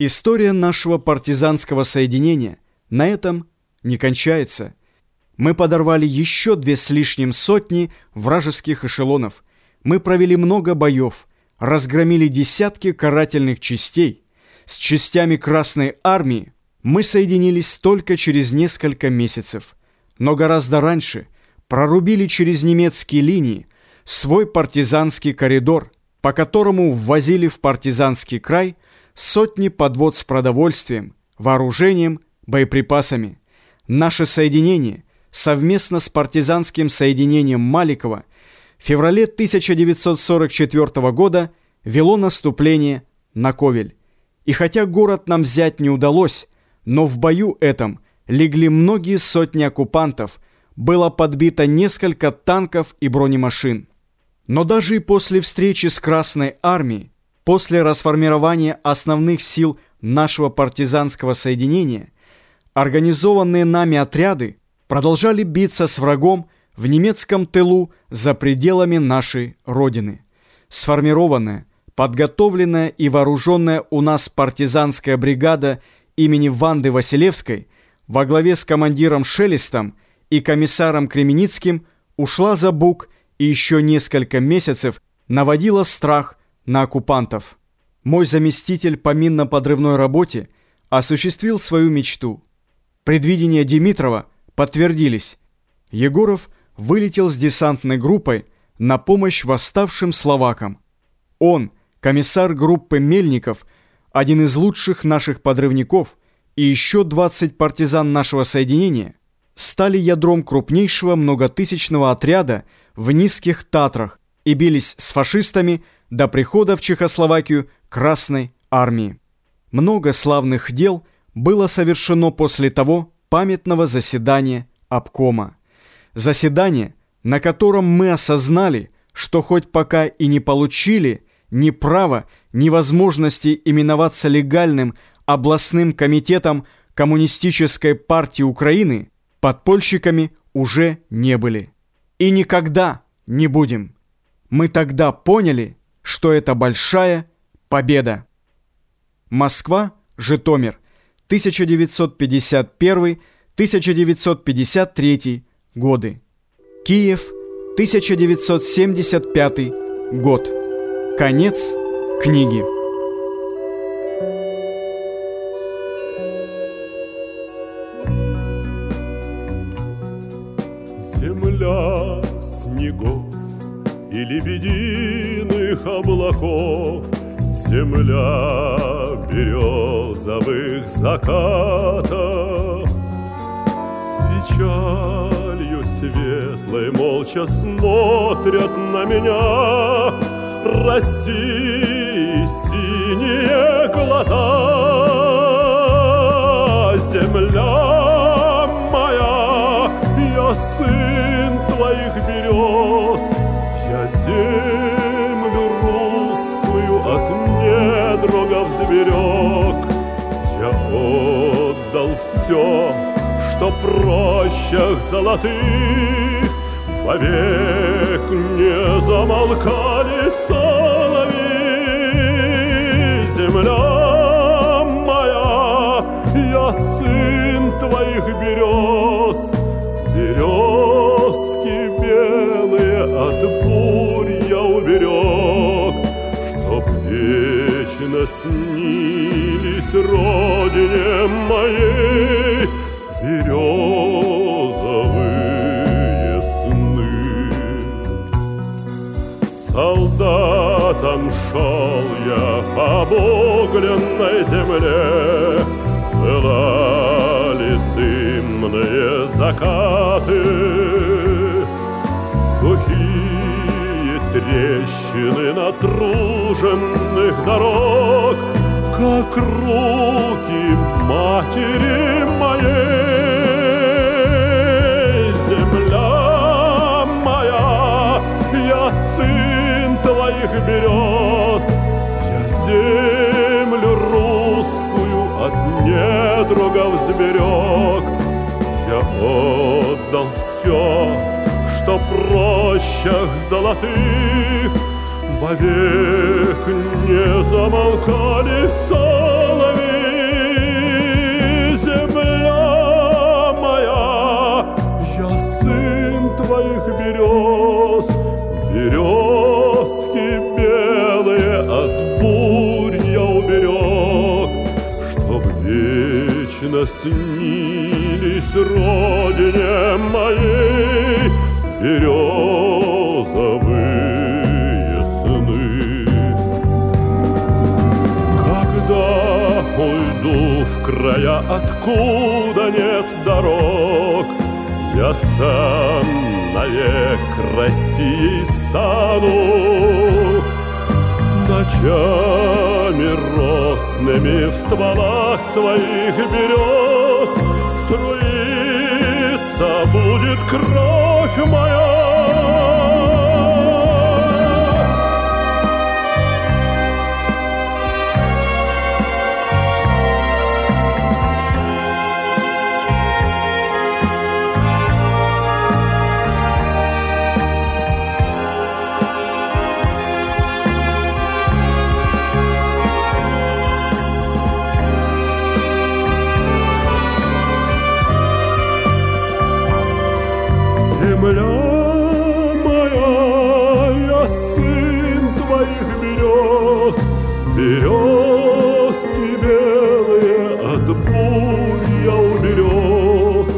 История нашего партизанского соединения на этом не кончается. Мы подорвали еще две с лишним сотни вражеских эшелонов. Мы провели много боев, разгромили десятки карательных частей. С частями Красной Армии мы соединились только через несколько месяцев. Но гораздо раньше прорубили через немецкие линии свой партизанский коридор, по которому ввозили в партизанский край – сотни подвод с продовольствием, вооружением, боеприпасами. Наше соединение совместно с партизанским соединением Маликова в феврале 1944 года вело наступление на Ковель. И хотя город нам взять не удалось, но в бою этом легли многие сотни оккупантов, было подбито несколько танков и бронемашин. Но даже и после встречи с Красной Армией После расформирования основных сил нашего партизанского соединения организованные нами отряды продолжали биться с врагом в немецком тылу за пределами нашей Родины. Сформированная, подготовленная и вооруженная у нас партизанская бригада имени Ванды Василевской во главе с командиром Шелестом и комиссаром Кременицким ушла за Буг и еще несколько месяцев наводила страх на оккупантов. Мой заместитель по минно-подрывной работе осуществил свою мечту. Предвидения Димитрова подтвердились. Егоров вылетел с десантной группой на помощь восставшим словакам. Он, комиссар группы Мельников, один из лучших наших подрывников, и еще 20 партизан нашего соединения стали ядром крупнейшего многотысячного отряда в Низких Татрах и бились с фашистами до прихода в Чехословакию Красной Армии. Много славных дел было совершено после того памятного заседания обкома. Заседание, на котором мы осознали, что хоть пока и не получили ни права, ни возможности именоваться легальным областным комитетом Коммунистической партии Украины, подпольщиками уже не были. И никогда не будем. Мы тогда поняли, что это большая победа. Москва, Житомир, 1951-1953 годы. Киев, 1975 год. Конец книги. И лебединых облаков. Земля березовых закатов. С печалью светлой молча смотрят на меня. России синие глаза. Земля моя, я сын твоих берез я землю русскую от недругов сберег, Я отдал все, что в рощах золотых. Вовек не замолкали соловьи. Земля моя, я сын твоих берез, березки белые от уберег, вечно снились родине моей Березовые сны. Солдатом шел я по обугленной земле, Пылали дымные закаты, трещины натруженных дорог, Как руки матери моей. Земля моя, я сын твоих берез, Я землю русскую от недругов сберег, Я отдал все, что в рощах золотых Вовек не замолкали солови. Земля моя, я сын твоих берез Березки белые от бурь я уберег Чтоб вечно снились родине моей березовые сны. Когда уйду в края, откуда нет дорог, я сам навек Россией стану. Ночами росными в стволах твоих берез Струиться будет кровь моя. Березки белые от бурь я уберег,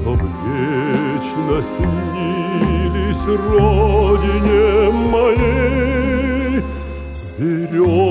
Чтоб вечно снились родине моей. Березовые